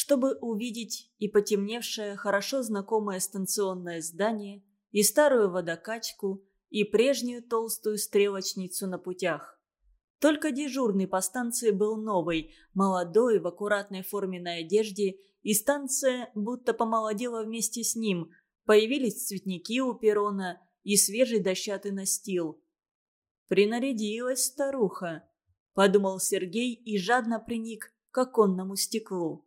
чтобы увидеть и потемневшее, хорошо знакомое станционное здание, и старую водокачку, и прежнюю толстую стрелочницу на путях. Только дежурный по станции был новый, молодой, в аккуратной форменной одежде, и станция будто помолодела вместе с ним. Появились цветники у перрона и свежий дощатый настил. «Принарядилась старуха», — подумал Сергей и жадно приник к оконному стеклу.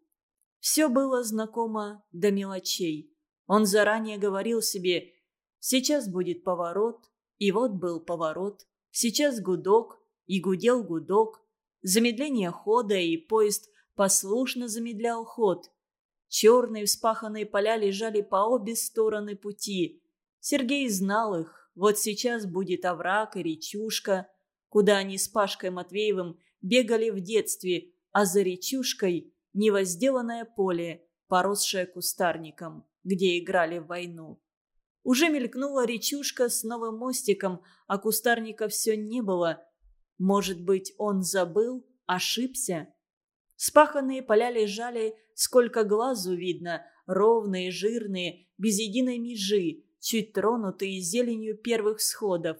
Все было знакомо до мелочей. Он заранее говорил себе «сейчас будет поворот», и вот был поворот, сейчас гудок, и гудел гудок. Замедление хода, и поезд послушно замедлял ход. Черные вспаханные поля лежали по обе стороны пути. Сергей знал их. Вот сейчас будет овраг и речушка, куда они с Пашкой Матвеевым бегали в детстве, а за речушкой невозделанное поле, поросшее кустарником, где играли в войну. Уже мелькнула речушка с новым мостиком, а кустарника все не было. Может быть, он забыл, ошибся? Спаханные поля лежали, сколько глазу видно, ровные, жирные, без единой межи, чуть тронутые зеленью первых сходов.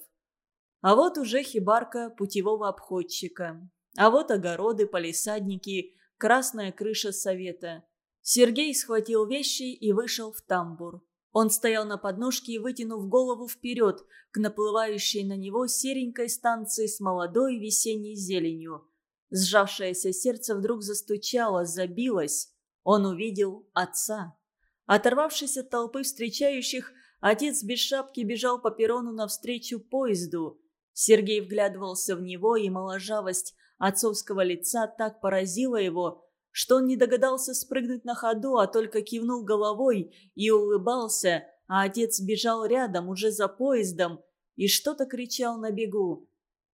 А вот уже хибарка путевого обходчика. А вот огороды, полисадники, красная крыша совета. Сергей схватил вещи и вышел в тамбур. Он стоял на подножке и, вытянув голову вперед, к наплывающей на него серенькой станции с молодой весенней зеленью. Сжавшееся сердце вдруг застучало, забилось. Он увидел отца. Оторвавшись от толпы встречающих, отец без шапки бежал по перрону навстречу поезду. Сергей вглядывался в него, и моложавость отцовского лица так поразила его, что он не догадался спрыгнуть на ходу, а только кивнул головой и улыбался, а отец бежал рядом, уже за поездом, и что-то кричал на бегу.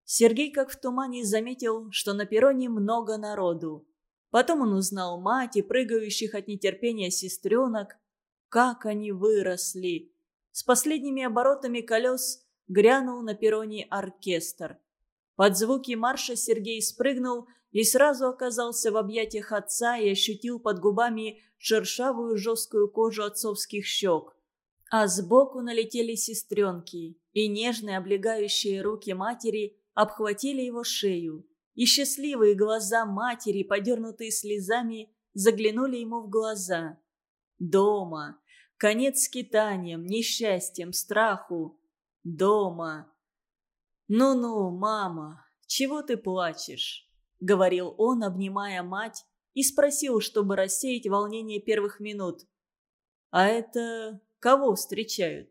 Сергей, как в тумане, заметил, что на перроне много народу. Потом он узнал мать и прыгающих от нетерпения сестренок. Как они выросли! С последними оборотами колес грянул на перроне оркестр. Под звуки марша Сергей спрыгнул и сразу оказался в объятиях отца и ощутил под губами шершавую жесткую кожу отцовских щек. А сбоку налетели сестренки, и нежные облегающие руки матери обхватили его шею. И счастливые глаза матери, подернутые слезами, заглянули ему в глаза. Дома. Конец скитаниям, несчастьем, страху. Дома. «Ну-ну, мама, чего ты плачешь?» — говорил он, обнимая мать, и спросил, чтобы рассеять волнение первых минут. «А это кого встречают?»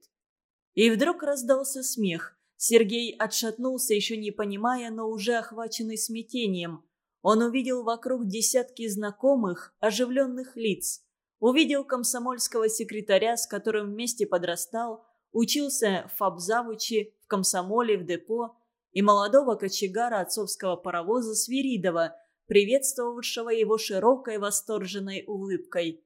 И вдруг раздался смех. Сергей отшатнулся, еще не понимая, но уже охваченный смятением. Он увидел вокруг десятки знакомых, оживленных лиц. Увидел комсомольского секретаря, с которым вместе подрастал, учился в фабзавуче, в комсомоле, в депо, и молодого кочегара отцовского паровоза Свиридова, приветствовавшего его широкой восторженной улыбкой.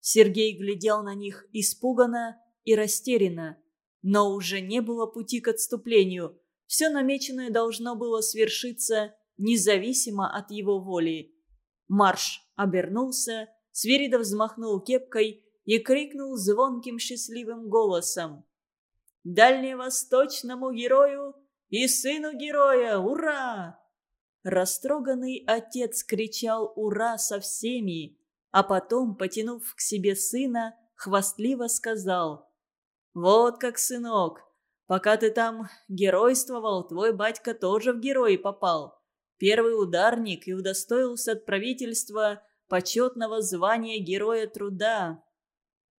Сергей глядел на них испуганно и растерянно. Но уже не было пути к отступлению. Все намеченное должно было свершиться независимо от его воли. Марш обернулся, Свиридов взмахнул кепкой и крикнул звонким счастливым голосом. «Дальневосточному герою и сыну героя! Ура!» Растроганный отец кричал «Ура!» со всеми, а потом, потянув к себе сына, хвастливо сказал «Вот как, сынок, пока ты там геройствовал, твой батька тоже в герои попал. Первый ударник и удостоился от правительства почетного звания Героя Труда».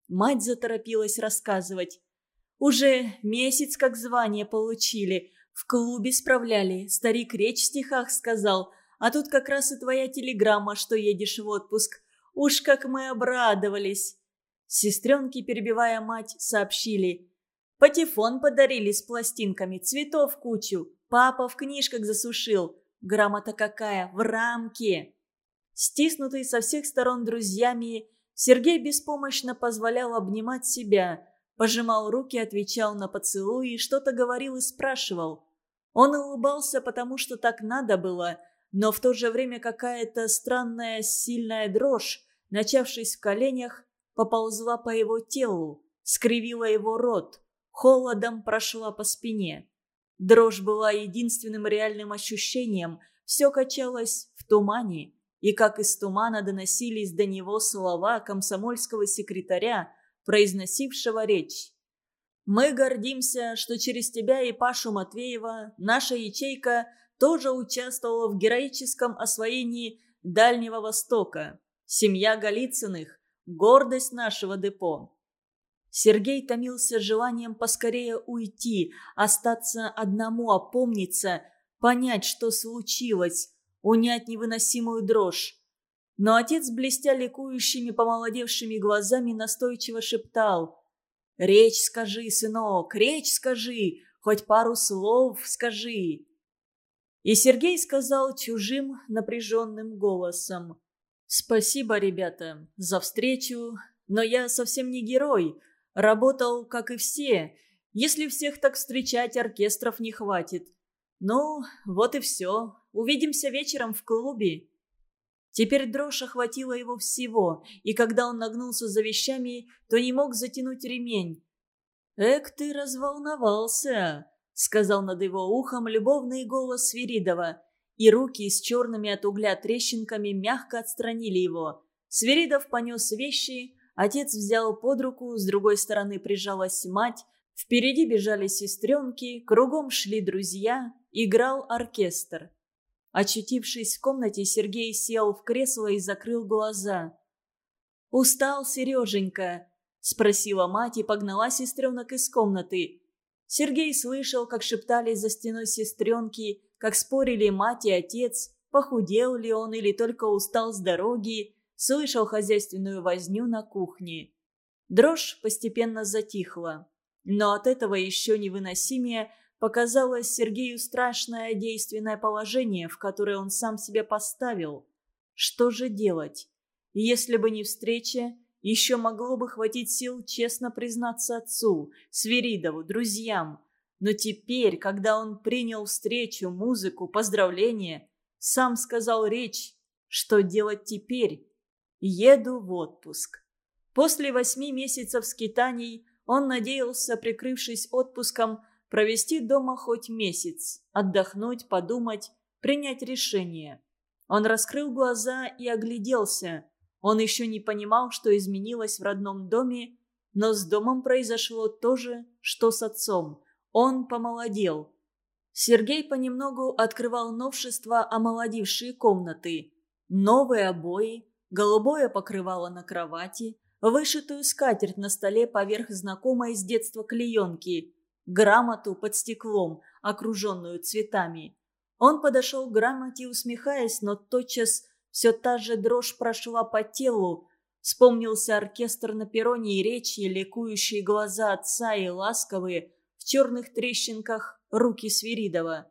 Мать заторопилась рассказывать. «Уже месяц как звание получили, в клубе справляли, старик речь в стихах сказал, а тут как раз и твоя телеграмма, что едешь в отпуск. Уж как мы обрадовались!» Сестренки, перебивая мать, сообщили. Патефон подарили с пластинками, цветов кучу. Папа в книжках засушил. Грамота какая, в рамке. Стиснутый со всех сторон друзьями, Сергей беспомощно позволял обнимать себя, пожимал руки, отвечал на поцелуи, что-то говорил и спрашивал. Он улыбался, потому что так надо было, но в то же время какая-то странная сильная дрожь начавшись в коленях, поползла по его телу, скривила его рот, холодом прошла по спине. Дрожь была единственным реальным ощущением, все качалось в тумане, и как из тумана доносились до него слова комсомольского секретаря, произносившего речь. «Мы гордимся, что через тебя и Пашу Матвеева наша ячейка тоже участвовала в героическом освоении Дальнего Востока. Семья Голицыных – гордость нашего депо». Сергей томился желанием поскорее уйти, остаться одному, опомниться, понять, что случилось, унять невыносимую дрожь. Но отец, блестя ликующими помолодевшими глазами, настойчиво шептал «Речь скажи, сынок, речь скажи, хоть пару слов скажи». И Сергей сказал чужим напряженным голосом «Спасибо, ребята, за встречу, но я совсем не герой, работал, как и все. Если всех так встречать, оркестров не хватит. Ну, вот и все, увидимся вечером в клубе». Теперь дрожь охватила его всего, и когда он нагнулся за вещами, то не мог затянуть ремень. «Эк, ты разволновался!» — сказал над его ухом любовный голос Свиридова, и руки с черными от угля трещинками мягко отстранили его. Свиридов понес вещи, отец взял под руку, с другой стороны прижалась мать, впереди бежали сестренки, кругом шли друзья, играл оркестр. Очутившись в комнате, Сергей сел в кресло и закрыл глаза. «Устал, Сереженька?» – спросила мать и погнала сестренок из комнаты. Сергей слышал, как шептались за стеной сестренки, как спорили мать и отец, похудел ли он или только устал с дороги, слышал хозяйственную возню на кухне. Дрожь постепенно затихла, но от этого еще невыносимее – показалось Сергею страшное действенное положение, в которое он сам себя поставил. Что же делать? Если бы не встреча, еще могло бы хватить сил честно признаться отцу, Свиридову, друзьям. Но теперь, когда он принял встречу, музыку, поздравления, сам сказал речь, что делать теперь? Еду в отпуск. После восьми месяцев скитаний он надеялся, прикрывшись отпуском, провести дома хоть месяц, отдохнуть, подумать, принять решение. Он раскрыл глаза и огляделся. Он еще не понимал, что изменилось в родном доме, но с домом произошло то же, что с отцом. Он помолодел. Сергей понемногу открывал новшества, омолодившие комнаты. Новые обои, голубое покрывало на кровати, вышитую скатерть на столе поверх знакомой с детства клеенки – грамоту под стеклом, окруженную цветами. Он подошел к грамоте, усмехаясь, но тотчас все та же дрожь прошла по телу. Вспомнился оркестр на перроне и речи, ликующие глаза отца и ласковые, в черных трещинках руки Свиридова.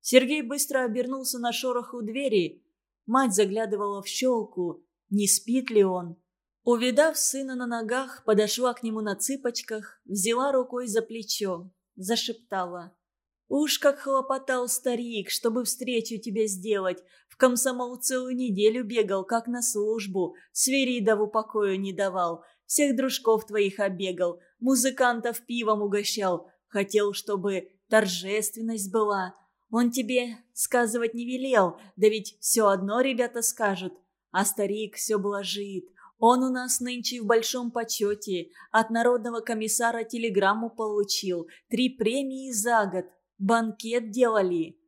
Сергей быстро обернулся на шорох у двери. Мать заглядывала в щелку, не спит ли он. Увидав сына на ногах, подошла к нему на цыпочках, взяла рукой за плечо, зашептала. «Уж как хлопотал старик, чтобы встречу тебе сделать. В комсомол целую неделю бегал, как на службу. Свиридову покою не давал. Всех дружков твоих обегал. Музыкантов пивом угощал. Хотел, чтобы торжественность была. Он тебе сказывать не велел, да ведь все одно ребята скажут. А старик все блажит. Он у нас нынче в большом почете. От народного комиссара телеграмму получил. Три премии за год. Банкет делали.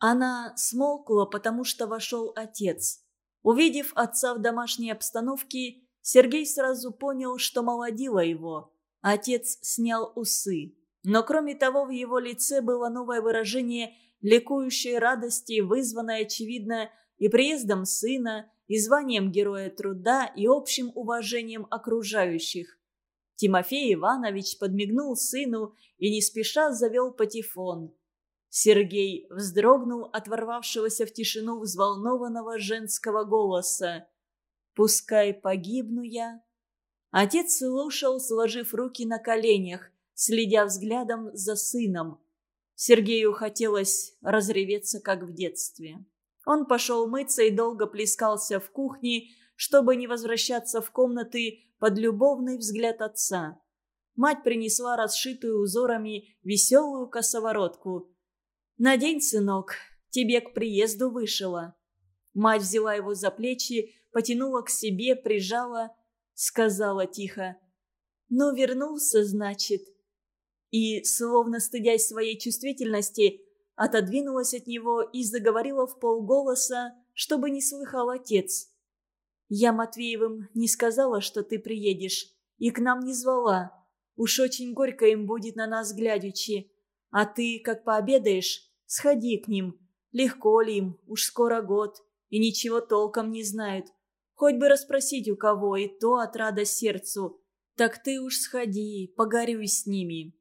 Она смолкла, потому что вошел отец. Увидев отца в домашней обстановке, Сергей сразу понял, что молодила его. Отец снял усы. Но кроме того, в его лице было новое выражение ликующей радости, вызванное, очевидно, и приездом сына, и званием Героя Труда, и общим уважением окружающих. Тимофей Иванович подмигнул сыну и не спеша завел патефон. Сергей вздрогнул от ворвавшегося в тишину взволнованного женского голоса. «Пускай погибну я». Отец слушал, сложив руки на коленях, следя взглядом за сыном. Сергею хотелось разреветься, как в детстве. Он пошел мыться и долго плескался в кухне, чтобы не возвращаться в комнаты под любовный взгляд отца. Мать принесла расшитую узорами веселую косоворотку. «Надень, сынок, тебе к приезду вышила». Мать взяла его за плечи, потянула к себе, прижала, сказала тихо. «Ну, вернулся, значит». И, словно стыдясь своей чувствительности, отодвинулась от него и заговорила в полголоса, чтобы не слыхал отец. «Я Матвеевым не сказала, что ты приедешь, и к нам не звала. Уж очень горько им будет на нас глядячи. А ты, как пообедаешь, сходи к ним. Легко ли им, уж скоро год, и ничего толком не знают. Хоть бы расспросить у кого, и то отрада сердцу. Так ты уж сходи, погорюй с ними».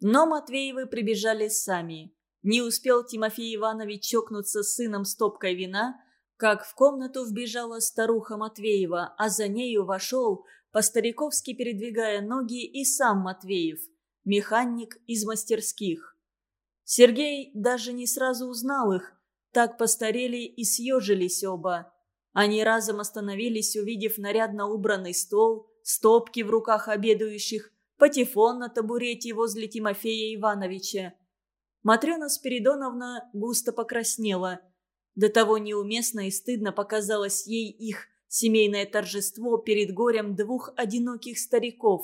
Но Матвеевы прибежали сами. Не успел Тимофей Иванович чокнуться с сыном стопкой вина, как в комнату вбежала старуха Матвеева, а за нею вошел, по-стариковски передвигая ноги, и сам Матвеев, механик из мастерских. Сергей даже не сразу узнал их, так постарели и съежились оба. Они разом остановились, увидев нарядно убранный стол, стопки в руках обедающих, патефон на табурете возле Тимофея Ивановича. Матрена Спиридоновна густо покраснела. До того неуместно и стыдно показалось ей их семейное торжество перед горем двух одиноких стариков.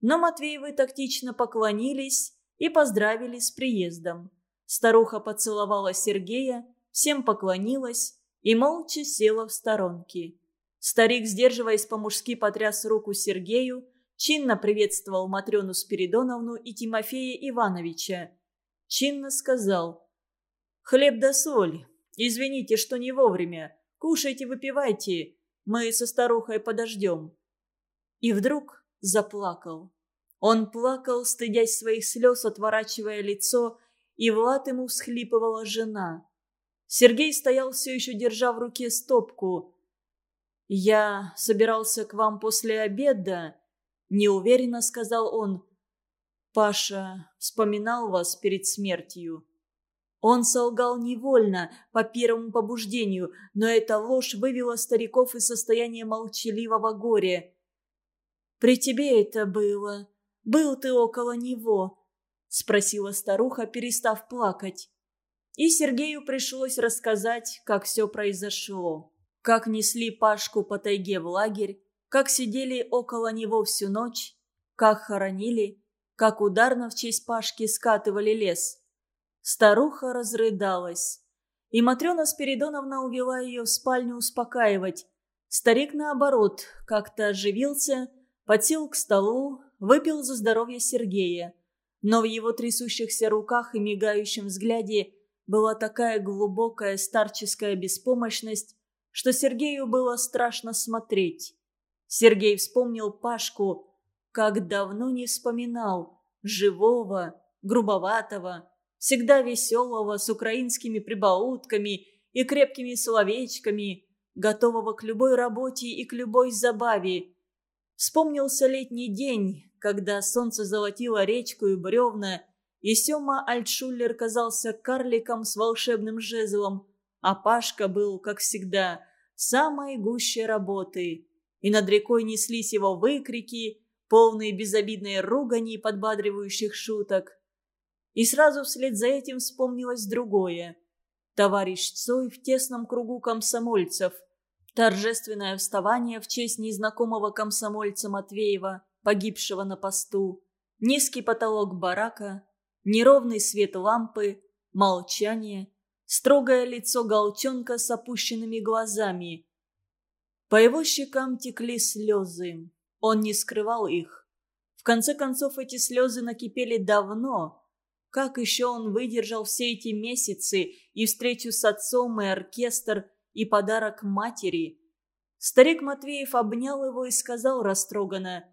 Но Матвеевы тактично поклонились и поздравили с приездом. Старуха поцеловала Сергея, всем поклонилась и молча села в сторонке. Старик, сдерживаясь по-мужски, потряс руку Сергею, чинно приветствовал Матрёну Спиридоновну и Тимофея Ивановича. Чинно сказал «Хлеб да соль. Извините, что не вовремя. Кушайте, выпивайте. Мы со старухой подождем». И вдруг заплакал. Он плакал, стыдясь своих слез, отворачивая лицо, и Влад ему всхлипывала жена. Сергей стоял все еще, держа в руке стопку. «Я собирался к вам после обеда», — неуверенно сказал он. «Паша вспоминал вас перед смертью». Он солгал невольно, по первому побуждению, но эта ложь вывела стариков из состояния молчаливого горя. «При тебе это было. Был ты около него», — спросила старуха, перестав плакать. И Сергею пришлось рассказать, как все произошло. Как несли Пашку по тайге в лагерь, как сидели около него всю ночь, как хоронили, как ударно в честь Пашки скатывали лес. Старуха разрыдалась. И Матрена Спиридоновна увела ее в спальню успокаивать. Старик, наоборот, как-то оживился, подсел к столу, выпил за здоровье Сергея. Но в его трясущихся руках и мигающем взгляде была такая глубокая старческая беспомощность, что Сергею было страшно смотреть. Сергей вспомнил Пашку, как давно не вспоминал, живого, грубоватого, всегда веселого, с украинскими прибаутками и крепкими словечками, готового к любой работе и к любой забаве. Вспомнился летний день, когда солнце золотило речку и бревна, и Сема Альтшуллер казался карликом с волшебным жезлом, а Пашка был, как всегда, самой гущей работы. И над рекой неслись его выкрики, полные безобидной ругани и подбадривающих шуток. И сразу вслед за этим вспомнилось другое. Товарищ Цой в тесном кругу комсомольцев. Торжественное вставание в честь незнакомого комсомольца Матвеева, погибшего на посту. Низкий потолок барака, неровный свет лампы, молчание, строгое лицо Голчонка с опущенными глазами. По его щекам текли слезы. Он не скрывал их. В конце концов, эти слезы накипели давно, как еще он выдержал все эти месяцы и встречу с отцом, и оркестр, и подарок матери? Старик Матвеев обнял его и сказал растроганно.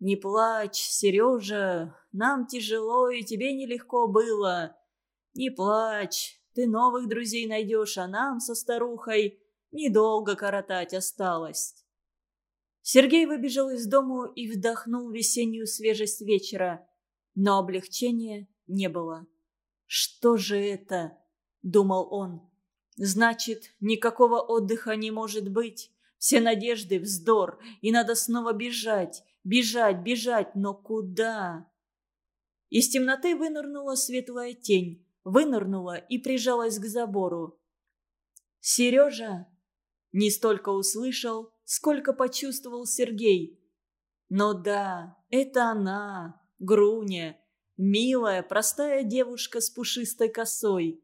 «Не плачь, Сережа, нам тяжело, и тебе нелегко было. Не плачь, ты новых друзей найдешь, а нам со старухой недолго коротать осталось». Сергей выбежал из дому и вдохнул весеннюю свежесть вечера, но облегчения не было. «Что же это?» – думал он. «Значит, никакого отдыха не может быть. Все надежды – вздор, и надо снова бежать, бежать, бежать, но куда? Из темноты вынырнула светлая тень, вынырнула и прижалась к забору. «Сережа!» Не столько услышал, сколько почувствовал Сергей. Но да, это она, Груня, милая, простая девушка с пушистой косой.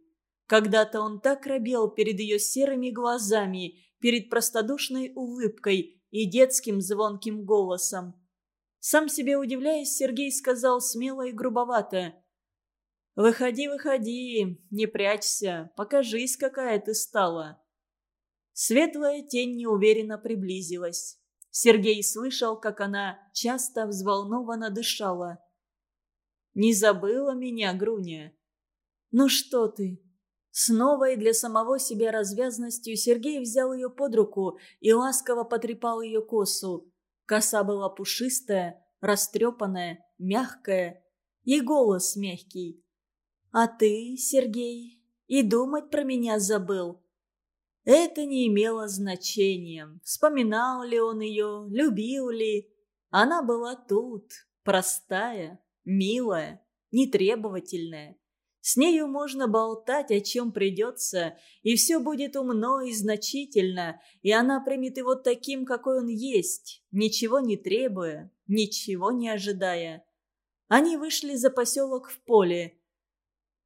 Когда-то он так робел перед ее серыми глазами, перед простодушной улыбкой и детским звонким голосом. Сам себе удивляясь, Сергей сказал смело и грубовато. «Выходи, выходи, не прячься, покажись, какая ты стала». Светлая тень неуверенно приблизилась. Сергей слышал, как она часто взволнованно дышала. «Не забыла меня, Груня?» «Ну что ты?» С новой для самого себя развязностью Сергей взял ее под руку и ласково потрепал ее косу. Коса была пушистая, растрепанная, мягкая, и голос мягкий. «А ты, Сергей, и думать про меня забыл?» Это не имело значения, вспоминал ли он ее, любил ли. Она была тут, простая, милая, нетребовательная. С нею можно болтать, о чем придется, и все будет умно и значительно, и она примет его таким, какой он есть, ничего не требуя, ничего не ожидая. Они вышли за поселок в поле.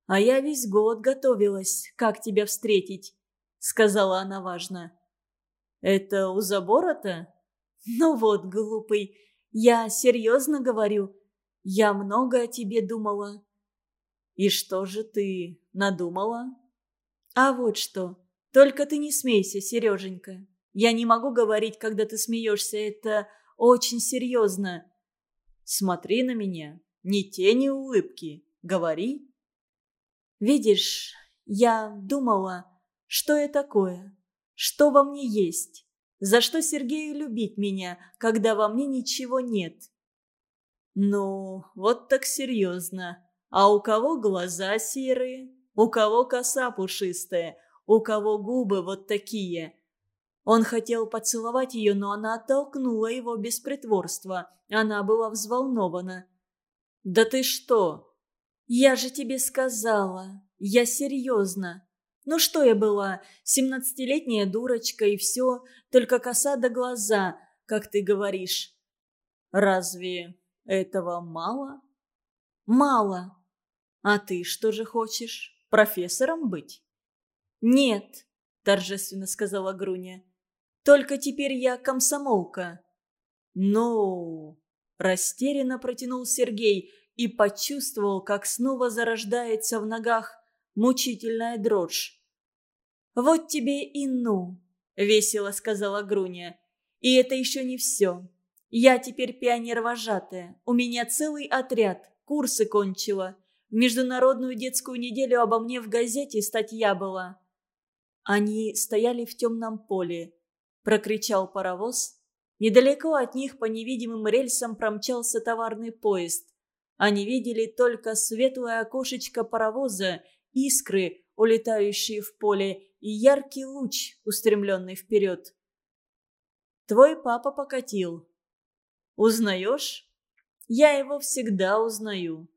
«А я весь год готовилась, как тебя встретить», — сказала она важно. «Это у забора-то?» «Ну вот, глупый, я серьезно говорю. Я много о тебе думала. «И что же ты надумала?» «А вот что. Только ты не смейся, Сереженька. Я не могу говорить, когда ты смеешься. Это очень серьезно. Смотри на меня. Ни тени улыбки. Говори». «Видишь, я думала, что я такое, что во мне есть, за что Сергею любить меня, когда во мне ничего нет». «Ну, вот так серьезно», а у кого глаза серые, у кого коса пушистая, у кого губы вот такие. Он хотел поцеловать ее, но она оттолкнула его без притворства. Она была взволнована. «Да ты что?» «Я же тебе сказала. Я серьезно. Ну что я была? Семнадцатилетняя дурочка и все, только коса до глаза, как ты говоришь». «Разве этого мало?» «Мало. «А ты что же хочешь? Профессором быть?» «Нет», – торжественно сказала Груня. «Только теперь я комсомолка». «Ну...» – растерянно протянул Сергей и почувствовал, как снова зарождается в ногах мучительная дрожь. «Вот тебе и ну», – весело сказала Груня. «И это еще не все. Я теперь пионер-вожатая. У меня целый отряд, курсы кончила. В международную детскую неделю обо мне в газете статья была. Они стояли в темном поле. Прокричал паровоз. Недалеко от них по невидимым рельсам промчался товарный поезд. Они видели только светлое окошечко паровоза, искры, улетающие в поле, и яркий луч, устремленный вперед. «Твой папа покатил. Узнаешь?» «Я его всегда узнаю.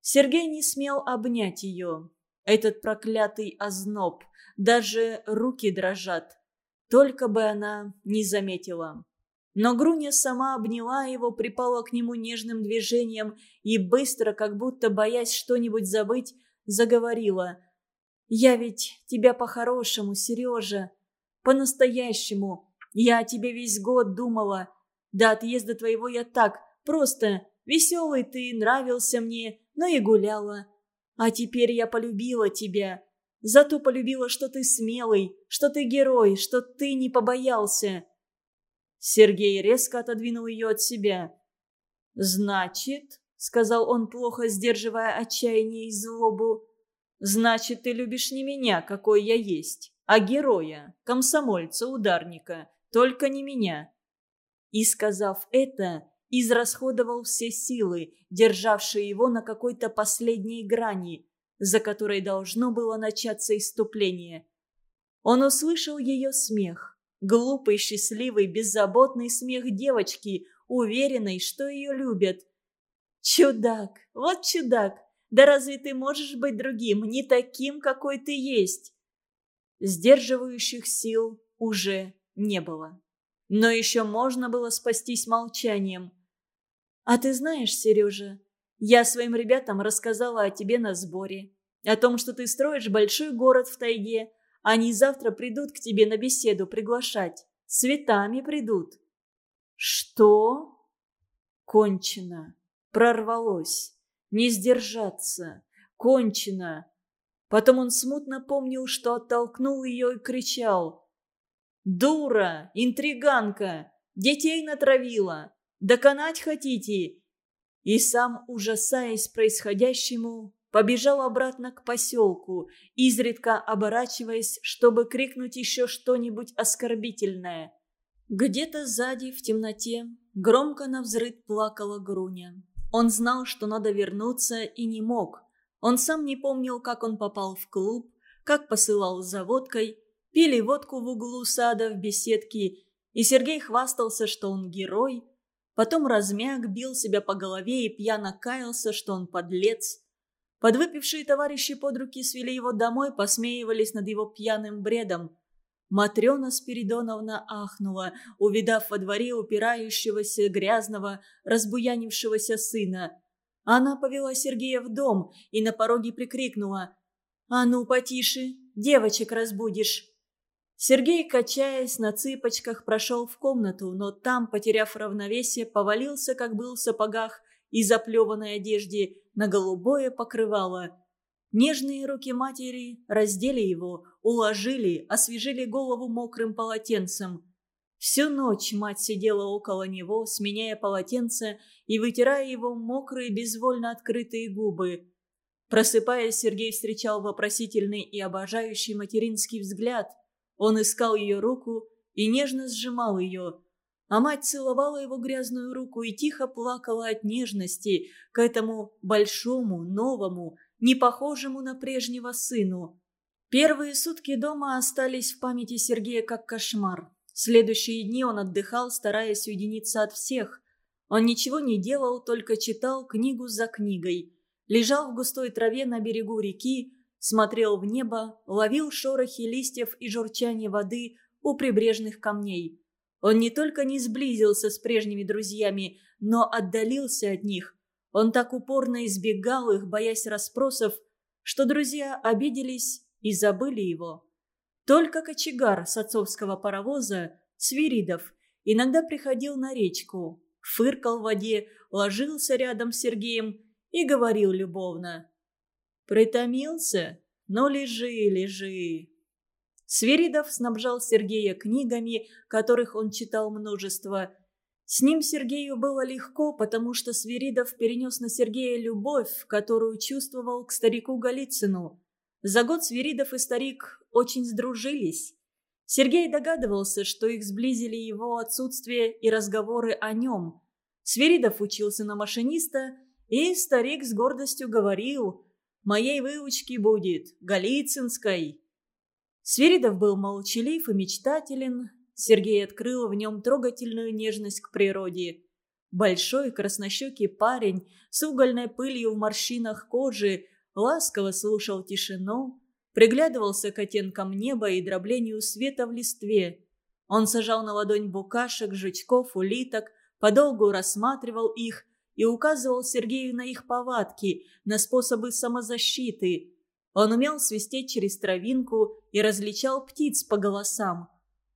Сергей не смел обнять ее. Этот проклятый озноб. Даже руки дрожат. Только бы она не заметила. Но Груня сама обняла его, припала к нему нежным движением и быстро, как будто боясь что-нибудь забыть, заговорила. «Я ведь тебя по-хорошему, Сережа. По-настоящему. Я о тебе весь год думала. До отъезда твоего я так, просто веселый ты, нравился мне, но и гуляла. А теперь я полюбила тебя. Зато полюбила, что ты смелый, что ты герой, что ты не побоялся». Сергей резко отодвинул ее от себя. «Значит», — сказал он, плохо сдерживая отчаяние и злобу, «значит, ты любишь не меня, какой я есть, а героя, комсомольца, ударника, только не меня». И, сказав это, израсходовал все силы, державшие его на какой-то последней грани, за которой должно было начаться иступление. Он услышал ее смех, Глупый, счастливый, беззаботный смех девочки, уверенной, что ее любят. Чудак, вот чудак. Да разве ты можешь быть другим, не таким, какой ты есть? Сдерживающих сил уже не было. Но еще можно было спастись молчанием. А ты знаешь, Сережа, я своим ребятам рассказала о тебе на сборе. О том, что ты строишь большой город в тайге. Они завтра придут к тебе на беседу приглашать. Цветами придут. Что? Кончено. Прорвалось. Не сдержаться. Кончено. Потом он смутно помнил, что оттолкнул ее и кричал. «Дура! Интриганка! Детей натравила! Доконать хотите?» И сам, ужасаясь происходящему, побежал обратно к поселку, изредка оборачиваясь, чтобы крикнуть еще что-нибудь оскорбительное. Где-то сзади, в темноте, громко навзрыд плакала Груня. Он знал, что надо вернуться, и не мог. Он сам не помнил, как он попал в клуб, как посылал за водкой, пили водку в углу сада в беседке, и Сергей хвастался, что он герой, потом размяк, бил себя по голове и пьяно каялся, что он подлец. Подвыпившие товарищи под руки свели его домой, посмеивались над его пьяным бредом. Матрена Спиридоновна ахнула, увидав во дворе упирающегося грязного, разбуянившегося сына. Она повела Сергея в дом и на пороге прикрикнула «А ну, потише, девочек разбудишь!» Сергей, качаясь на цыпочках, прошел в комнату, но там, потеряв равновесие, повалился, как был в сапогах и заплеванной одежде, на голубое покрывало. Нежные руки матери раздели его, уложили, освежили голову мокрым полотенцем. Всю ночь мать сидела около него, сменяя полотенце и вытирая его мокрые, безвольно открытые губы. Просыпаясь, Сергей встречал вопросительный и обожающий материнский взгляд – он искал ее руку и нежно сжимал ее, а мать целовала его грязную руку и тихо плакала от нежности к этому большому, новому, не похожему на прежнего сыну. Первые сутки дома остались в памяти Сергея как кошмар. Следующие дни он отдыхал, стараясь уединиться от всех. Он ничего не делал, только читал книгу за книгой. Лежал в густой траве на берегу реки, смотрел в небо, ловил шорохи листьев и журчание воды у прибрежных камней. Он не только не сблизился с прежними друзьями, но отдалился от них. Он так упорно избегал их, боясь расспросов, что друзья обиделись и забыли его. Только кочегар с отцовского паровоза, Свиридов, иногда приходил на речку, фыркал в воде, ложился рядом с Сергеем и говорил любовно. Притомился? Ну, лежи, лежи. Свиридов снабжал Сергея книгами, которых он читал множество. С ним Сергею было легко, потому что Свиридов перенес на Сергея любовь, которую чувствовал к старику Голицыну. За год Свиридов и старик очень сдружились. Сергей догадывался, что их сблизили его отсутствие и разговоры о нем. Свиридов учился на машиниста, и старик с гордостью говорил – Моей выучки будет Голицынской». Свиридов был молчалив и мечтателен. Сергей открыл в нем трогательную нежность к природе. Большой краснощекий парень с угольной пылью в морщинах кожи ласково слушал тишину, приглядывался к оттенкам неба и дроблению света в листве. Он сажал на ладонь букашек, жучков, улиток, подолгу рассматривал их и указывал Сергею на их повадки, на способы самозащиты. Он умел свистеть через травинку и различал птиц по голосам.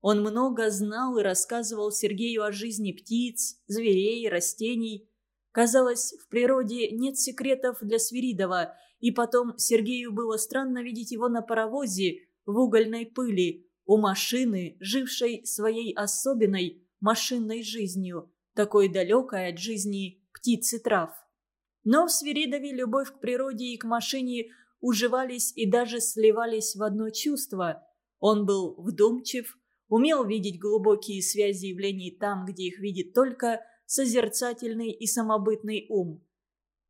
Он много знал и рассказывал Сергею о жизни птиц, зверей, растений. Казалось, в природе нет секретов для Свиридова, и потом Сергею было странно видеть его на паровозе в угольной пыли, у машины, жившей своей особенной машинной жизнью, такой далекой от жизни птиц и трав. Но в Свиридове любовь к природе и к машине уживались и даже сливались в одно чувство. Он был вдумчив, умел видеть глубокие связи явлений там, где их видит только созерцательный и самобытный ум.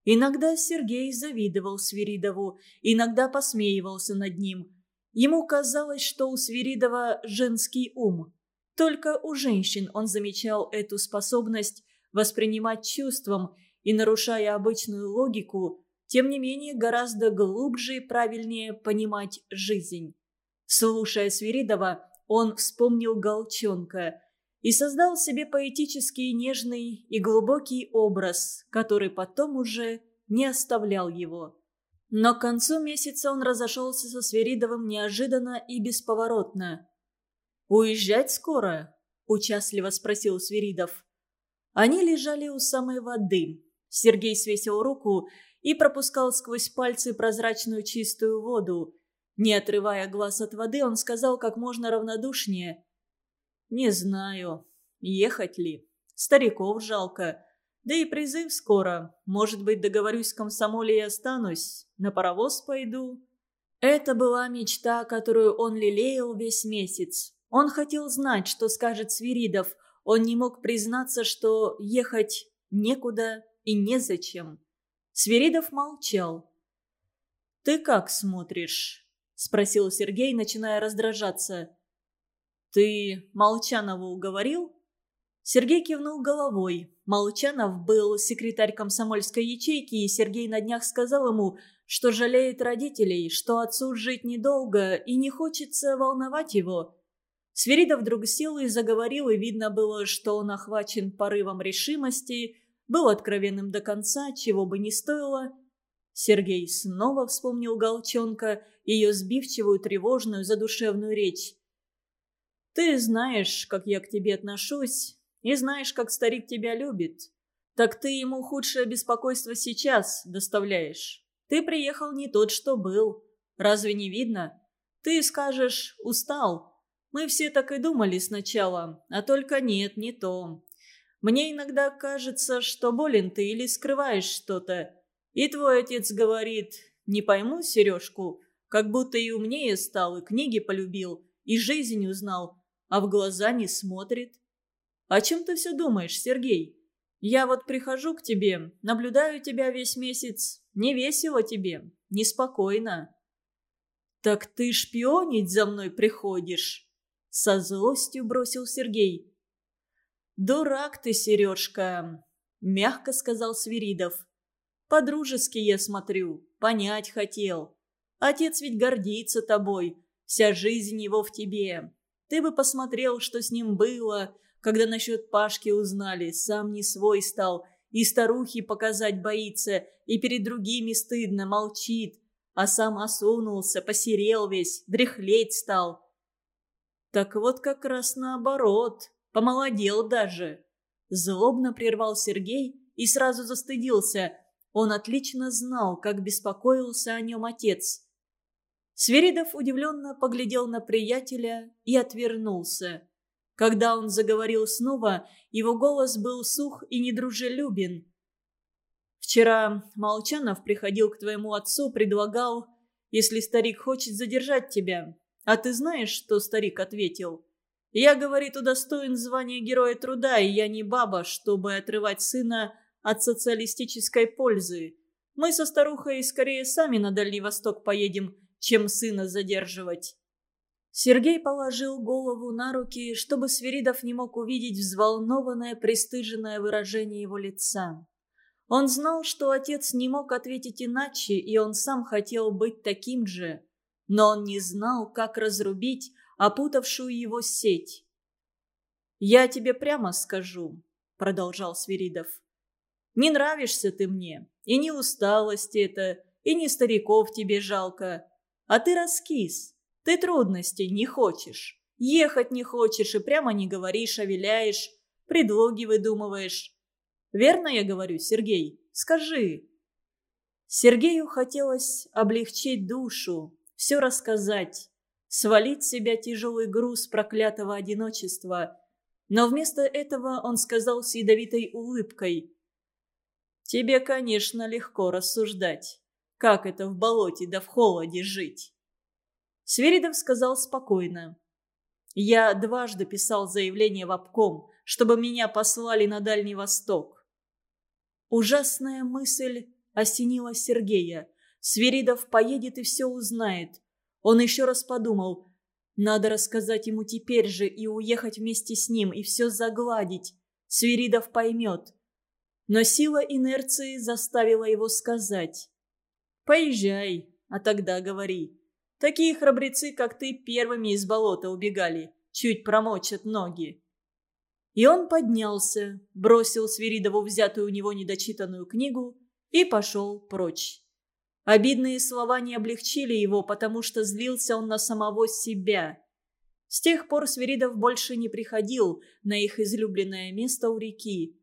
Иногда Сергей завидовал Свиридову, иногда посмеивался над ним. Ему казалось, что у Свиридова женский ум. Только у женщин он замечал эту способность воспринимать чувством и, нарушая обычную логику, тем не менее гораздо глубже и правильнее понимать жизнь. Слушая Свиридова, он вспомнил Голчонка и создал себе поэтический, нежный и глубокий образ, который потом уже не оставлял его. Но к концу месяца он разошелся со Свиридовым неожиданно и бесповоротно. «Уезжать скоро?» – участливо спросил Свиридов. Они лежали у самой воды. Сергей свесил руку и пропускал сквозь пальцы прозрачную чистую воду. Не отрывая глаз от воды, он сказал как можно равнодушнее. «Не знаю, ехать ли. Стариков жалко. Да и призыв скоро. Может быть, договорюсь с комсомоле и останусь. На паровоз пойду». Это была мечта, которую он лелеял весь месяц. Он хотел знать, что скажет Свиридов. Он не мог признаться, что ехать некуда и незачем. Свиридов молчал. «Ты как смотришь?» – спросил Сергей, начиная раздражаться. «Ты Молчанову уговорил?» Сергей кивнул головой. Молчанов был секретарь комсомольской ячейки, и Сергей на днях сказал ему, что жалеет родителей, что отцу жить недолго и не хочется волновать его. Свиридов вдруг сел и заговорил, и видно было, что он охвачен порывом решимости, был откровенным до конца, чего бы ни стоило. Сергей снова вспомнил Голчонка, ее сбивчивую, тревожную, задушевную речь. «Ты знаешь, как я к тебе отношусь, и знаешь, как старик тебя любит. Так ты ему худшее беспокойство сейчас доставляешь. Ты приехал не тот, что был. Разве не видно? Ты скажешь «устал». Мы все так и думали сначала, а только нет, не то. Мне иногда кажется, что болен ты или скрываешь что-то. И твой отец говорит, не пойму Сережку, как будто и умнее стал, и книги полюбил, и жизнь узнал, а в глаза не смотрит. О чем ты все думаешь, Сергей? Я вот прихожу к тебе, наблюдаю тебя весь месяц. Не весело тебе, неспокойно. Так ты шпионить за мной приходишь? Со злостью бросил Сергей. «Дурак ты, Сережка!» – мягко сказал Свиридов. «По-дружески я смотрю, понять хотел. Отец ведь гордится тобой, вся жизнь его в тебе. Ты бы посмотрел, что с ним было, когда насчет Пашки узнали, сам не свой стал, и старухи показать боится, и перед другими стыдно, молчит, а сам осунулся, посерел весь, дряхлеть стал». «Так вот как раз наоборот», Помолодел даже. Злобно прервал Сергей и сразу застыдился. Он отлично знал, как беспокоился о нем отец. Сверидов удивленно поглядел на приятеля и отвернулся. Когда он заговорил снова, его голос был сух и недружелюбен. «Вчера Молчанов приходил к твоему отцу, предлагал, если старик хочет задержать тебя. А ты знаешь, что старик ответил?» Я, говорит, удостоен звания Героя Труда, и я не баба, чтобы отрывать сына от социалистической пользы. Мы со старухой скорее сами на Дальний Восток поедем, чем сына задерживать». Сергей положил голову на руки, чтобы Свиридов не мог увидеть взволнованное, пристыженное выражение его лица. Он знал, что отец не мог ответить иначе, и он сам хотел быть таким же. Но он не знал, как разрубить опутавшую его сеть. «Я тебе прямо скажу», — продолжал Свиридов. «Не нравишься ты мне, и не усталость это, и не стариков тебе жалко. А ты раскис, ты трудностей не хочешь, ехать не хочешь и прямо не говоришь, а виляешь, предлоги выдумываешь. Верно я говорю, Сергей? Скажи». Сергею хотелось облегчить душу, все рассказать, свалить с себя тяжелый груз проклятого одиночества. Но вместо этого он сказал с ядовитой улыбкой. «Тебе, конечно, легко рассуждать. Как это в болоте да в холоде жить?» Сверидов сказал спокойно. «Я дважды писал заявление в обком, чтобы меня послали на Дальний Восток». Ужасная мысль осенила Сергея. Сверидов поедет и все узнает. Он еще раз подумал, Надо рассказать ему теперь же и уехать вместе с ним, и все загладить. Свиридов поймет. Но сила инерции заставила его сказать. «Поезжай, а тогда говори. Такие храбрецы, как ты, первыми из болота убегали. Чуть промочат ноги». И он поднялся, бросил Свиридову взятую у него недочитанную книгу и пошел прочь. Обидные слова не облегчили его, потому что злился он на самого себя. С тех пор Свиридов больше не приходил на их излюбленное место у реки.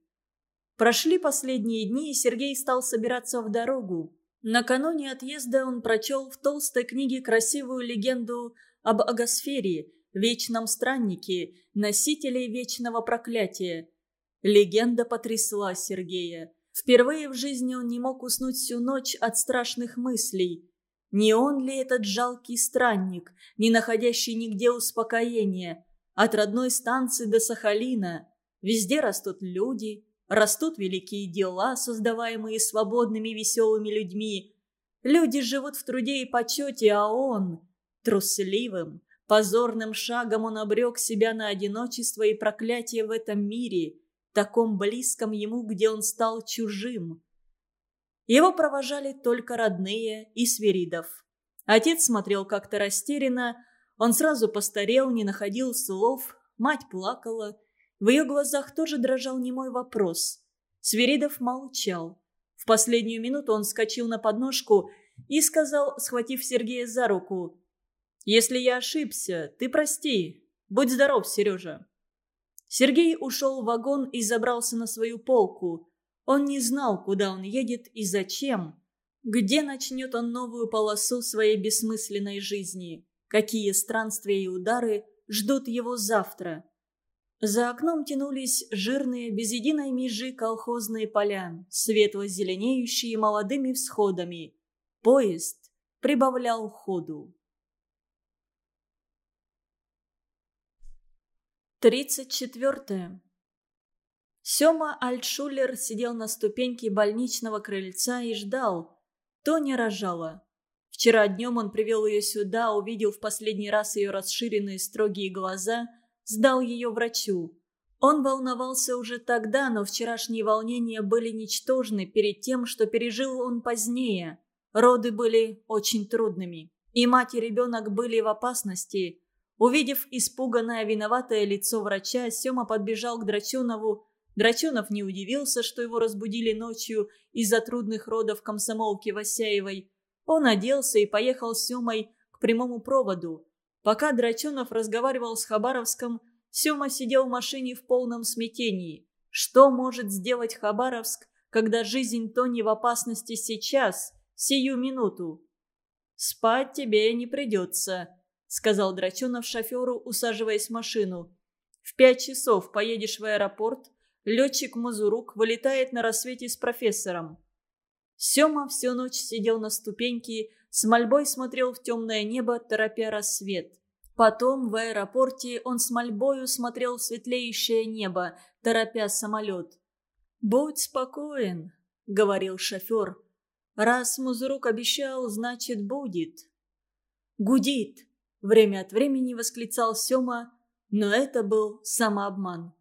Прошли последние дни, и Сергей стал собираться в дорогу. Накануне отъезда он прочел в толстой книге красивую легенду об Агосфере, вечном страннике, носителе вечного проклятия. Легенда потрясла Сергея. Впервые в жизни он не мог уснуть всю ночь от страшных мыслей. Не он ли этот жалкий странник, не находящий нигде успокоения? От родной станции до Сахалина. Везде растут люди, растут великие дела, создаваемые свободными веселыми людьми. Люди живут в труде и почете, а он трусливым, позорным шагом он обрек себя на одиночество и проклятие в этом мире – таком близком ему, где он стал чужим. Его провожали только родные и Свиридов. Отец смотрел как-то растерянно, он сразу постарел, не находил слов, мать плакала. В ее глазах тоже дрожал немой вопрос. Свиридов молчал. В последнюю минуту он вскочил на подножку и сказал, схватив Сергея за руку, «Если я ошибся, ты прости. Будь здоров, Сережа». Сергей ушел в вагон и забрался на свою полку. Он не знал, куда он едет и зачем. Где начнет он новую полосу своей бессмысленной жизни? Какие странствия и удары ждут его завтра? За окном тянулись жирные, без единой межи колхозные поля, светло зеленеющие молодыми всходами. Поезд прибавлял ходу. Тридцать четвертое. Сёма Альтшулер сидел на ступеньке больничного крыльца и ждал. Тоня рожала. Вчера днем он привел ее сюда, увидел в последний раз ее расширенные строгие глаза, сдал ее врачу. Он волновался уже тогда, но вчерашние волнения были ничтожны перед тем, что пережил он позднее. Роды были очень трудными. И мать и ребенок были в опасности – Увидев испуганное, виноватое лицо врача, Сема подбежал к Драчунову. Драчунов не удивился, что его разбудили ночью из-за трудных родов комсомолки Васяевой. Он оделся и поехал с Семой к прямому проводу. Пока Драчунов разговаривал с Хабаровском, Сема сидел в машине в полном смятении. Что может сделать Хабаровск, когда жизнь Тони в опасности сейчас, сию минуту? «Спать тебе не придется», сказал Драчунов шоферу, усаживаясь в машину. «В пять часов поедешь в аэропорт. Летчик Мазурук вылетает на рассвете с профессором». Сема всю ночь сидел на ступеньке, с мольбой смотрел в темное небо, торопя рассвет. Потом в аэропорте он с мольбою смотрел в светлеющее небо, торопя самолет. «Будь спокоен», — говорил шофер. «Раз Музурук обещал, значит, будет». «Гудит», Время от времени восклицал Сёма, но это был самообман.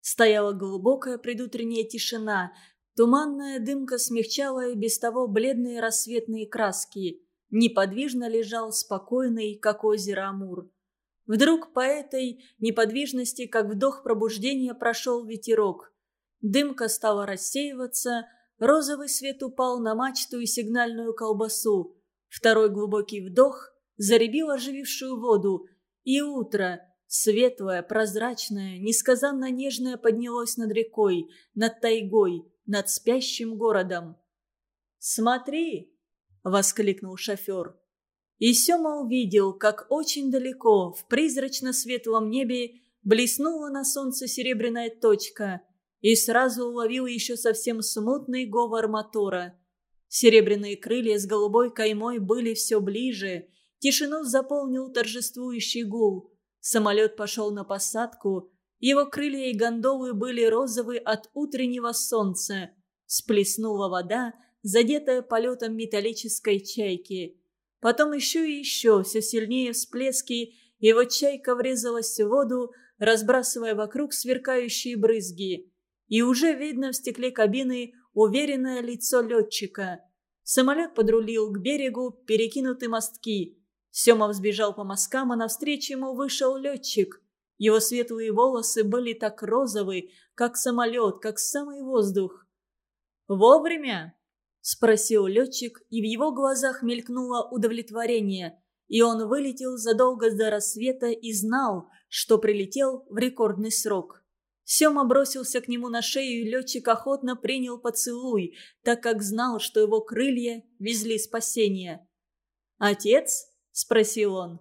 Стояла глубокая предутренняя тишина, туманная дымка смягчала и без того бледные рассветные краски. Неподвижно лежал спокойный, как озеро Амур. Вдруг по этой неподвижности, как вдох пробуждения, прошел ветерок. Дымка стала рассеиваться, розовый свет упал на мачту и сигнальную колбасу. Второй глубокий вдох, заребил оживившую воду, и утро, светлое, прозрачное, несказанно нежное поднялось над рекой, над тайгой, над спящим городом. «Смотри!» — воскликнул шофер. И Сема увидел, как очень далеко, в призрачно-светлом небе, блеснула на солнце серебряная точка, и сразу уловил еще совсем смутный говор мотора. Серебряные крылья с голубой каймой были все ближе, Тишину заполнил торжествующий гул. Самолет пошел на посадку. Его крылья и гондолы были розовы от утреннего солнца. Сплеснула вода, задетая полетом металлической чайки. Потом еще и еще, все сильнее всплески, Его чайка врезалась в воду, разбрасывая вокруг сверкающие брызги. И уже видно в стекле кабины уверенное лицо летчика. Самолет подрулил к берегу, перекинуты мостки. Сема взбежал по мосткам, а навстречу ему вышел летчик. Его светлые волосы были так розовые, как самолет, как самый воздух. «Вовремя?» – спросил летчик, и в его глазах мелькнуло удовлетворение. И он вылетел задолго до рассвета и знал, что прилетел в рекордный срок. Сема бросился к нему на шею, и летчик охотно принял поцелуй, так как знал, что его крылья везли спасение. «Отец?» – спросил он.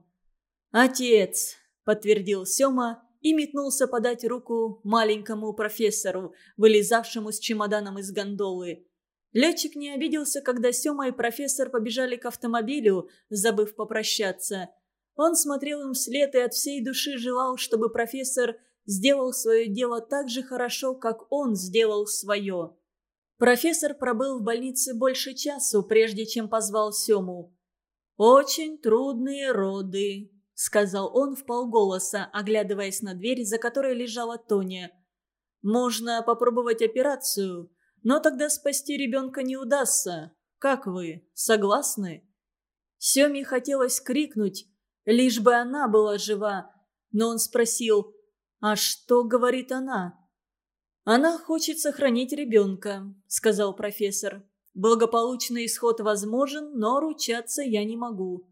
«Отец», – подтвердил Сема и метнулся подать руку маленькому профессору, вылезавшему с чемоданом из гондолы. Летчик не обиделся, когда Сема и профессор побежали к автомобилю, забыв попрощаться. Он смотрел им вслед и от всей души желал, чтобы профессор – сделал свое дело так же хорошо, как он сделал свое. Профессор пробыл в больнице больше часу, прежде чем позвал Сему. «Очень трудные роды», — сказал он в полголоса, оглядываясь на дверь, за которой лежала Тоня. «Можно попробовать операцию, но тогда спасти ребенка не удастся. Как вы, согласны?» Семе хотелось крикнуть, лишь бы она была жива, но он спросил, «А что говорит она?» «Она хочет сохранить ребенка», — сказал профессор. «Благополучный исход возможен, но ручаться я не могу».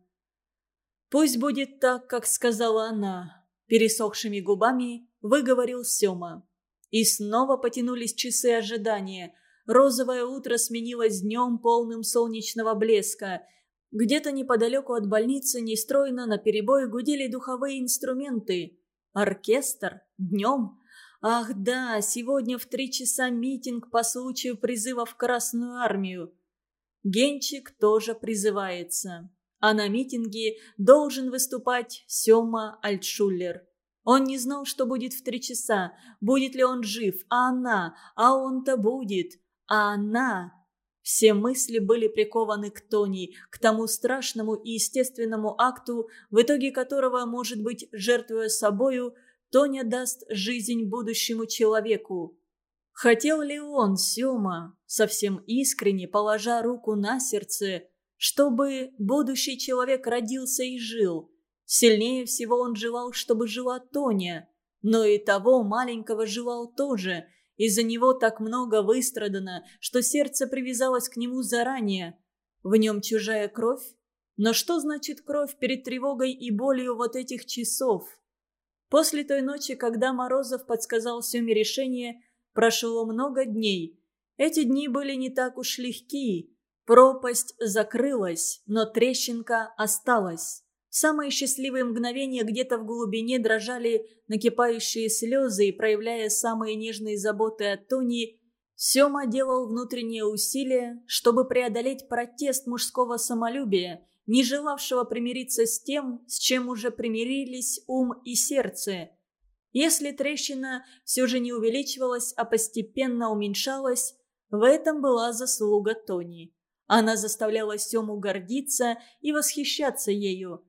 «Пусть будет так, как сказала она», — пересохшими губами выговорил Сема. И снова потянулись часы ожидания. Розовое утро сменилось днем, полным солнечного блеска. Где-то неподалеку от больницы нестройно наперебой гудели духовые инструменты. Оркестр? Днем? Ах да, сегодня в три часа митинг по случаю призыва в Красную Армию. Генчик тоже призывается. А на митинге должен выступать Сёма Альтшуллер. Он не знал, что будет в три часа, будет ли он жив, а она, а он-то будет, а она... Все мысли были прикованы к Тони, к тому страшному и естественному акту, в итоге которого, может быть, жертвуя собою, Тоня даст жизнь будущему человеку. Хотел ли он, Сёма, совсем искренне, положа руку на сердце, чтобы будущий человек родился и жил? Сильнее всего он желал, чтобы жила Тоня, но и того маленького желал тоже – из-за него так много выстрадано, что сердце привязалось к нему заранее. В нем чужая кровь? Но что значит кровь перед тревогой и болью вот этих часов? После той ночи, когда Морозов подсказал Семе решение, прошло много дней. Эти дни были не так уж легки. Пропасть закрылась, но трещинка осталась. Самые счастливые мгновения где-то в глубине дрожали накипающие слезы, и, проявляя самые нежные заботы о Тони, Сёма делал внутренние усилия, чтобы преодолеть протест мужского самолюбия, не желавшего примириться с тем, с чем уже примирились ум и сердце. Если трещина все же не увеличивалась, а постепенно уменьшалась, в этом была заслуга Тони. Она заставляла Сему гордиться и восхищаться ею.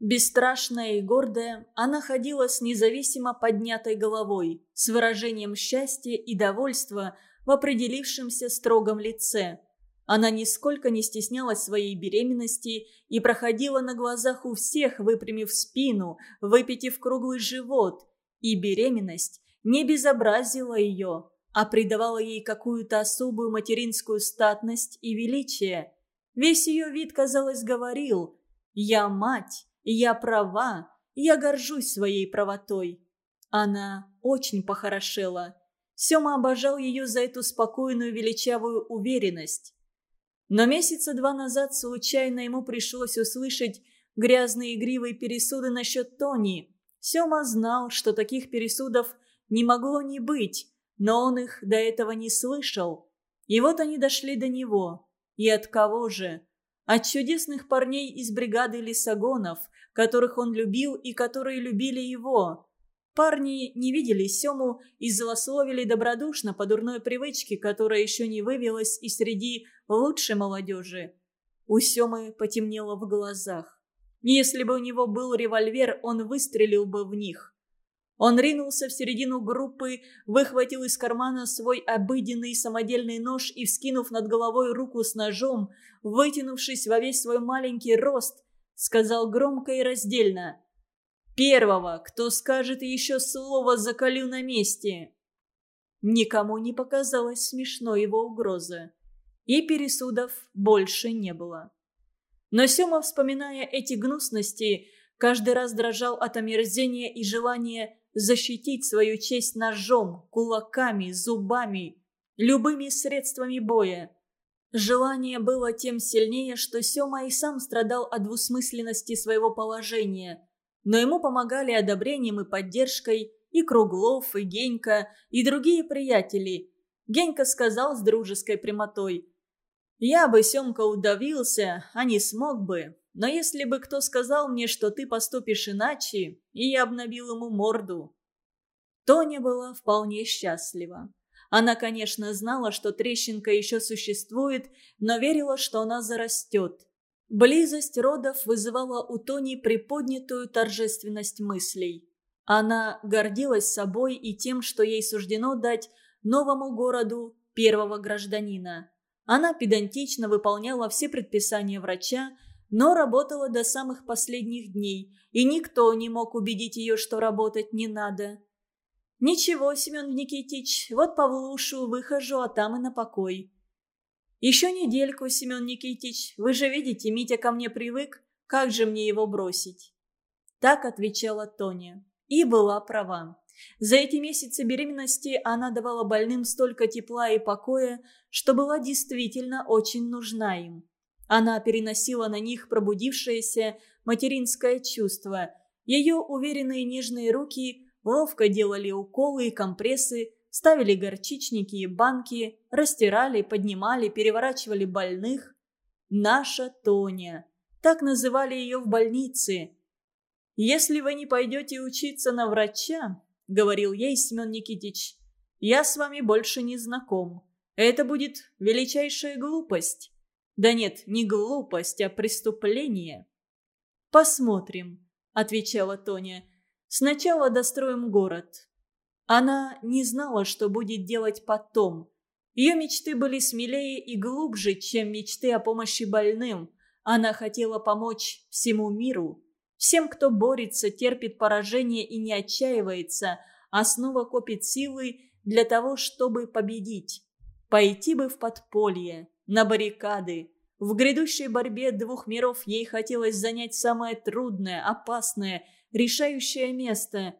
Бесстрашная и гордая, она ходила с независимо поднятой головой, с выражением счастья и довольства в определившемся строгом лице. Она нисколько не стеснялась своей беременности и проходила на глазах у всех, выпрямив спину, выпитив круглый живот. И беременность не безобразила ее, а придавала ей какую-то особую материнскую статность и величие. Весь ее вид, казалось, говорил «Я мать, я права, я горжусь своей правотой. Она очень похорошела. Сема обожал ее за эту спокойную величавую уверенность. Но месяца два назад случайно ему пришлось услышать грязные игривые пересуды насчет Тони. Сема знал, что таких пересудов не могло не быть, но он их до этого не слышал. И вот они дошли до него. И от кого же? От чудесных парней из бригады лесогонов, которых он любил и которые любили его. Парни не видели Сему и злословили добродушно по дурной привычке, которая еще не вывелась и среди лучшей молодежи. У Семы потемнело в глазах. Если бы у него был револьвер, он выстрелил бы в них. Он ринулся в середину группы, выхватил из кармана свой обыденный самодельный нож и, вскинув над головой руку с ножом, вытянувшись во весь свой маленький рост, сказал громко и раздельно «Первого, кто скажет еще слово, заколю на месте!» Никому не показалась смешной его угроза. И пересудов больше не было. Но Сема, вспоминая эти гнусности, каждый раз дрожал от омерзения и желания защитить свою честь ножом, кулаками, зубами, любыми средствами боя. Желание было тем сильнее, что Сема и сам страдал от двусмысленности своего положения. Но ему помогали одобрением и поддержкой и Круглов, и Генька, и другие приятели. Генька сказал с дружеской прямотой. «Я бы, Семка, удавился, а не смог бы. Но если бы кто сказал мне, что ты поступишь иначе, и я обновил ему морду». Тоня была вполне счастлива. Она, конечно, знала, что трещинка еще существует, но верила, что она зарастет. Близость родов вызывала у Тони приподнятую торжественность мыслей. Она гордилась собой и тем, что ей суждено дать новому городу первого гражданина. Она педантично выполняла все предписания врача, но работала до самых последних дней, и никто не мог убедить ее, что работать не надо. «Ничего, Семен Никитич, вот Павлушу выхожу, а там и на покой». «Еще недельку, Семен Никитич, вы же видите, Митя ко мне привык, как же мне его бросить?» Так отвечала Тоня. И была права. За эти месяцы беременности она давала больным столько тепла и покоя, что была действительно очень нужна им. Она переносила на них пробудившееся материнское чувство. Ее уверенные нежные руки ловко делали уколы и компрессы, ставили горчичники и банки, растирали, поднимали, переворачивали больных. «Наша Тоня». Так называли ее в больнице – «Если вы не пойдете учиться на врача, — говорил ей Семен Никитич, — я с вами больше не знаком. Это будет величайшая глупость. Да нет, не глупость, а преступление». «Посмотрим», — отвечала Тоня. «Сначала достроим город». Она не знала, что будет делать потом. Ее мечты были смелее и глубже, чем мечты о помощи больным. Она хотела помочь всему миру. Всем, кто борется, терпит поражение и не отчаивается, а снова копит силы для того, чтобы победить. Пойти бы в подполье, на баррикады. В грядущей борьбе двух миров ей хотелось занять самое трудное, опасное, решающее место.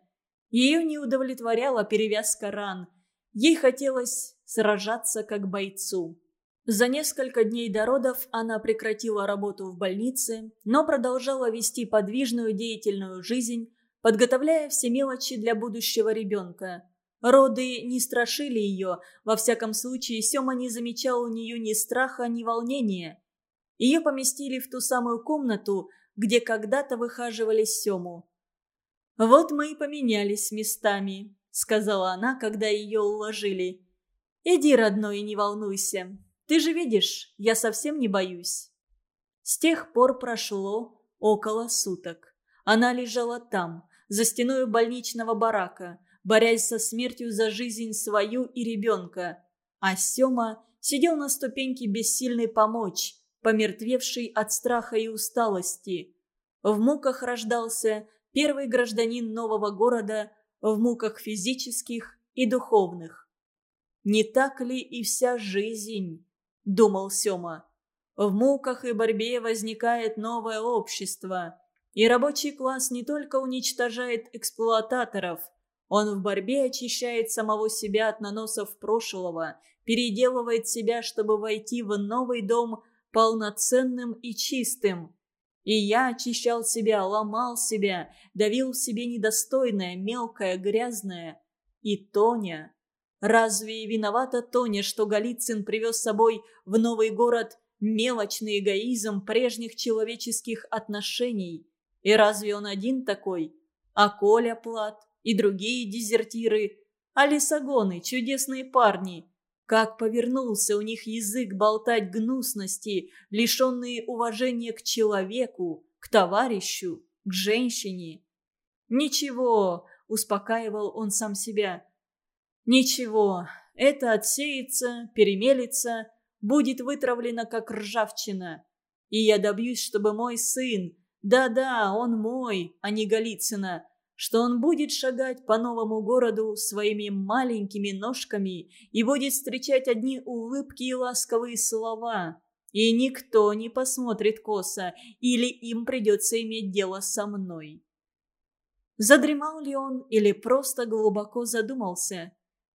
Ее не удовлетворяла перевязка ран. Ей хотелось сражаться как бойцу. За несколько дней до родов она прекратила работу в больнице, но продолжала вести подвижную деятельную жизнь, подготовляя все мелочи для будущего ребенка. Роды не страшили ее, во всяком случае Сема не замечал у нее ни страха, ни волнения. Ее поместили в ту самую комнату, где когда-то выхаживали Сему. «Вот мы и поменялись местами», — сказала она, когда ее уложили. «Иди, родной, не волнуйся. Ты же видишь, я совсем не боюсь». С тех пор прошло около суток. Она лежала там, за стеной больничного барака, борясь со смертью за жизнь свою и ребенка. А Сема сидел на ступеньке бессильный помочь, помертвевший от страха и усталости. В муках рождался первый гражданин нового города, в муках физических и духовных. Не так ли и вся жизнь? думал Сёма. В муках и борьбе возникает новое общество. И рабочий класс не только уничтожает эксплуататоров, он в борьбе очищает самого себя от наносов прошлого, переделывает себя, чтобы войти в новый дом полноценным и чистым. И я очищал себя, ломал себя, давил в себе недостойное, мелкое, грязное. И Тоня, Разве виновата Тоня, что Голицын привез с собой в новый город мелочный эгоизм прежних человеческих отношений? И разве он один такой? А Коля Плат и другие дезертиры? А чудесные парни? Как повернулся у них язык болтать гнусности, лишенные уважения к человеку, к товарищу, к женщине. «Ничего», — успокаивал он сам себя. «Ничего, это отсеется, перемелится, будет вытравлено, как ржавчина. И я добьюсь, чтобы мой сын, да-да, он мой, а не Голицына, что он будет шагать по новому городу своими маленькими ножками и будет встречать одни улыбки и ласковые слова. И никто не посмотрит косо, или им придется иметь дело со мной. Задремал ли он или просто глубоко задумался?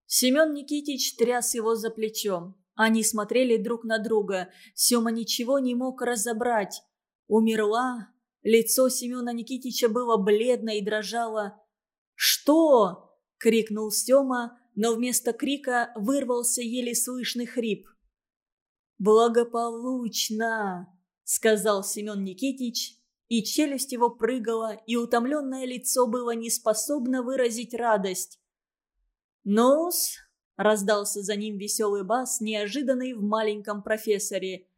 Семен Никитич тряс его за плечом. Они смотрели друг на друга. Сема ничего не мог разобрать. Умерла, Лицо Семена Никитича было бледно и дрожало. «Что?» — крикнул Сема, но вместо крика вырвался еле слышный хрип. «Благополучно!» — сказал Семен Никитич, и челюсть его прыгала, и утомленное лицо было неспособно выразить радость. «Ну-с!» — раздался за ним веселый бас, неожиданный в маленьком профессоре.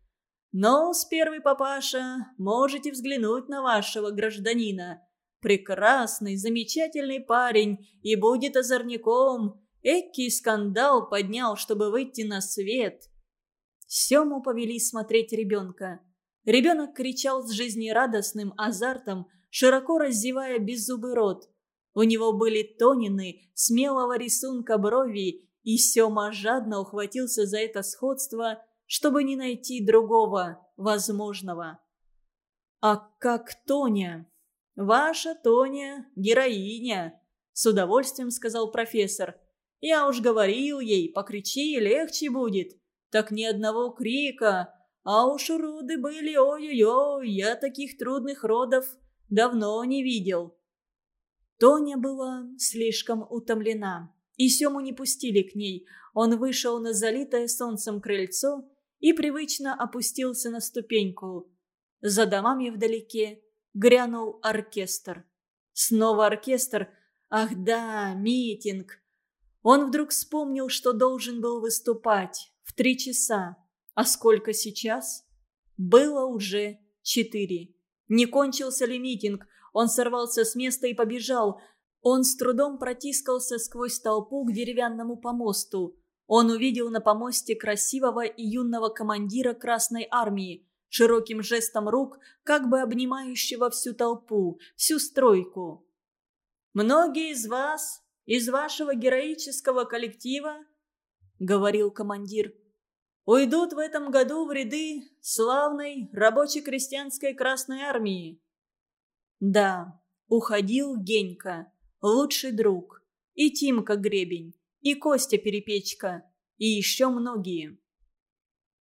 Но с первый папаша можете взглянуть на вашего гражданина. Прекрасный, замечательный парень и будет озорником. Экий скандал поднял, чтобы выйти на свет. Сему повели смотреть ребенка. Ребенок кричал с жизнерадостным азартом, широко раздевая беззубый рот. У него были тонины, смелого рисунка брови, и Сема жадно ухватился за это сходство – чтобы не найти другого возможного. «А как Тоня?» «Ваша Тоня – героиня», – с удовольствием сказал профессор. «Я уж говорил ей, покричи, легче будет. Так ни одного крика. А уж роды были, ой-ой-ой, я таких трудных родов давно не видел». Тоня была слишком утомлена, и Сему не пустили к ней. Он вышел на залитое солнцем крыльцо и привычно опустился на ступеньку. За домами вдалеке грянул оркестр. Снова оркестр. Ах да, митинг. Он вдруг вспомнил, что должен был выступать в три часа. А сколько сейчас? Было уже четыре. Не кончился ли митинг? Он сорвался с места и побежал. Он с трудом протискался сквозь толпу к деревянному помосту. Он увидел на помосте красивого и юного командира Красной Армии, широким жестом рук, как бы обнимающего всю толпу, всю стройку. «Многие из вас, из вашего героического коллектива, — говорил командир, — уйдут в этом году в ряды славной рабоче-крестьянской Красной Армии». Да, уходил Генька, лучший друг, и Тимка Гребень и Костя Перепечка, и еще многие.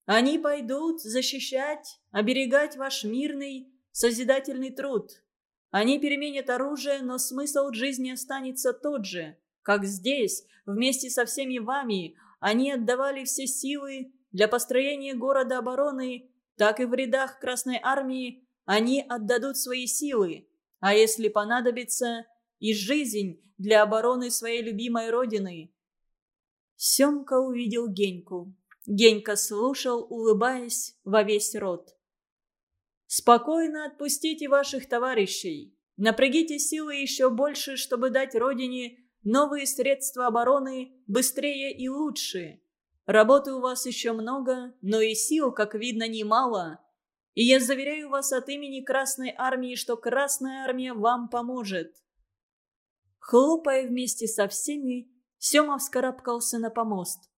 Они пойдут защищать, оберегать ваш мирный, созидательный труд. Они переменят оружие, но смысл жизни останется тот же. Как здесь, вместе со всеми вами, они отдавали все силы для построения города обороны, так и в рядах Красной Армии они отдадут свои силы. А если понадобится, и жизнь для обороны своей любимой родины. Семка увидел Геньку. Генька слушал, улыбаясь во весь рот. «Спокойно отпустите ваших товарищей. Напрягите силы еще больше, чтобы дать Родине новые средства обороны быстрее и лучше. Работы у вас еще много, но и сил, как видно, немало. И я заверяю вас от имени Красной Армии, что Красная Армия вам поможет». Хлопая вместе со всеми, Сема вскарабкался на помост.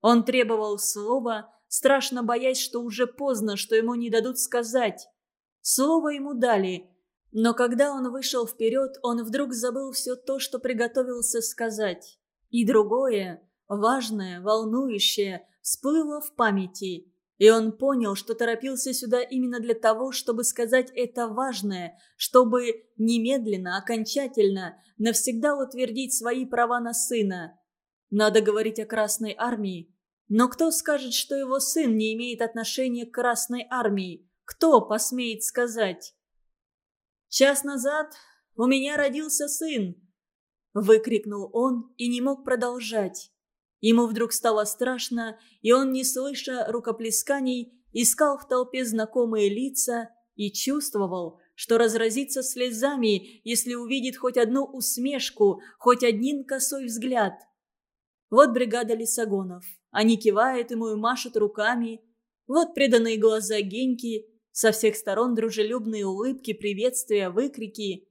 Он требовал слова, страшно боясь, что уже поздно, что ему не дадут сказать. Слово ему дали, но когда он вышел вперед, он вдруг забыл все то, что приготовился сказать. И другое, важное, волнующее, всплыло в памяти. И он понял, что торопился сюда именно для того, чтобы сказать это важное, чтобы немедленно, окончательно, навсегда утвердить свои права на сына. Надо говорить о Красной Армии. Но кто скажет, что его сын не имеет отношения к Красной Армии? Кто посмеет сказать? «Час назад у меня родился сын!» Выкрикнул он и не мог продолжать. Ему вдруг стало страшно, и он, не слыша рукоплесканий, искал в толпе знакомые лица и чувствовал, что разразится слезами, если увидит хоть одну усмешку, хоть один косой взгляд. Вот бригада лесогонов. Они кивают ему и машут руками. Вот преданные глаза Геньки, со всех сторон дружелюбные улыбки, приветствия, выкрики.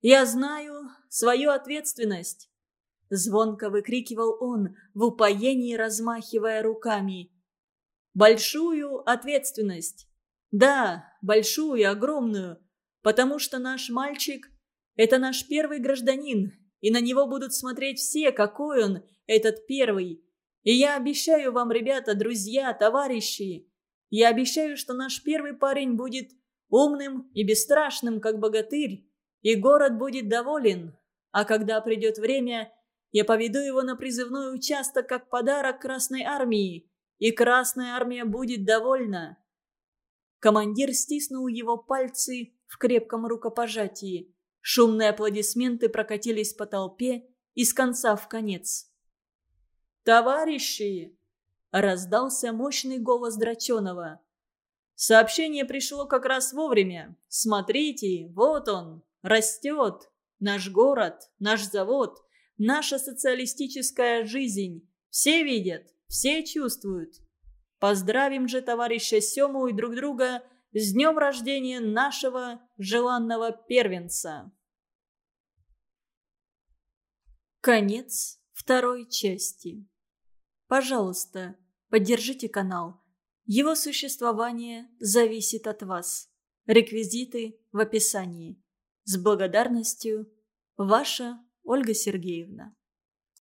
«Я знаю свою ответственность!» Звонко выкрикивал он, в упоении размахивая руками. «Большую ответственность! Да, большую огромную, потому что наш мальчик – это наш первый гражданин, и на него будут смотреть все, какой он, этот первый. И я обещаю вам, ребята, друзья, товарищи, я обещаю, что наш первый парень будет умным и бесстрашным, как богатырь, и город будет доволен. А когда придет время, я поведу его на призывной участок как подарок Красной Армии, и Красная Армия будет довольна. Командир стиснул его пальцы в крепком рукопожатии. Шумные аплодисменты прокатились по толпе из конца в конец. «Товарищи!» – раздался мощный голос Драченова. «Сообщение пришло как раз вовремя. Смотрите, вот он, растет. Наш город, наш завод, наша социалистическая жизнь. Все видят, все чувствуют. Поздравим же товарища Сему и друг друга с днем рождения нашего желанного первенца. Конец второй части. Пожалуйста, поддержите канал. Его существование зависит от вас. Реквизиты в описании. С благодарностью, ваша Ольга Сергеевна.